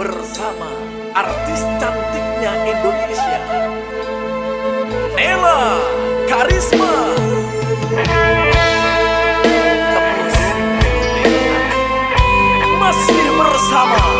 bersama artis cantiknya Indonesia, Nela Karisma. Masih bersama.